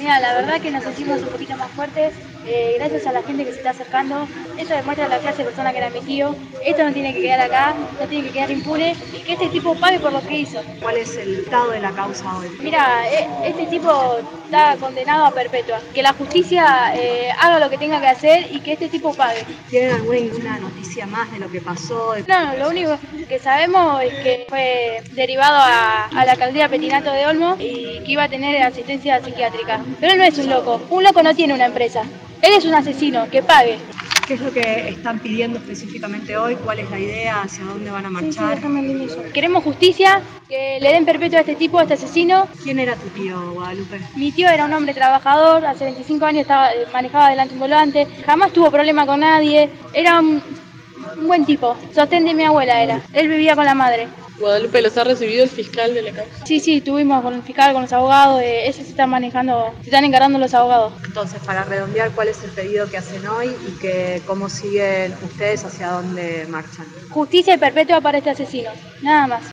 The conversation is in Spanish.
Mira, la verdad que nos sentimos un poquito más fuertes, eh, gracias a la gente que se está acercando. Eso demuestra la clase de persona que era mi tío. Esto no tiene que quedar acá, no tiene que quedar impune y que este tipo pague por lo que hizo. ¿Cuál es el estado de la causa hoy? Mira, e- este tipo está condenado a perpetua. Que la justicia eh, haga lo que tenga que hacer y que este tipo pague. ¿Tienen alguna noticia más de lo que pasó? No, lo único que sabemos es que fue derivado a, a la alcaldía Petinato de Olmo y que iba a tener asistencia psiquiátrica. Pero él no es un loco, un loco no tiene una empresa. Él es un asesino, que pague. ¿Qué es lo que están pidiendo específicamente hoy? ¿Cuál es la idea? ¿Hacia dónde van a marchar? Queremos justicia, que le den perpetua a este tipo, a este asesino. ¿Quién era tu tío, Guadalupe? Mi tío era un hombre trabajador, hace 25 años estaba, manejaba adelante un volante, jamás tuvo problema con nadie, era un, un buen tipo, sostén de mi abuela era, él vivía con la madre. Guadalupe los ha recibido el fiscal de la causa. Sí, sí, tuvimos con el fiscal, con los abogados, eh, eso se están manejando, se están encargando los abogados. Entonces, para redondear, ¿cuál es el pedido que hacen hoy y que, cómo siguen ustedes hacia dónde marchan? Justicia y perpetua para este asesino, nada más.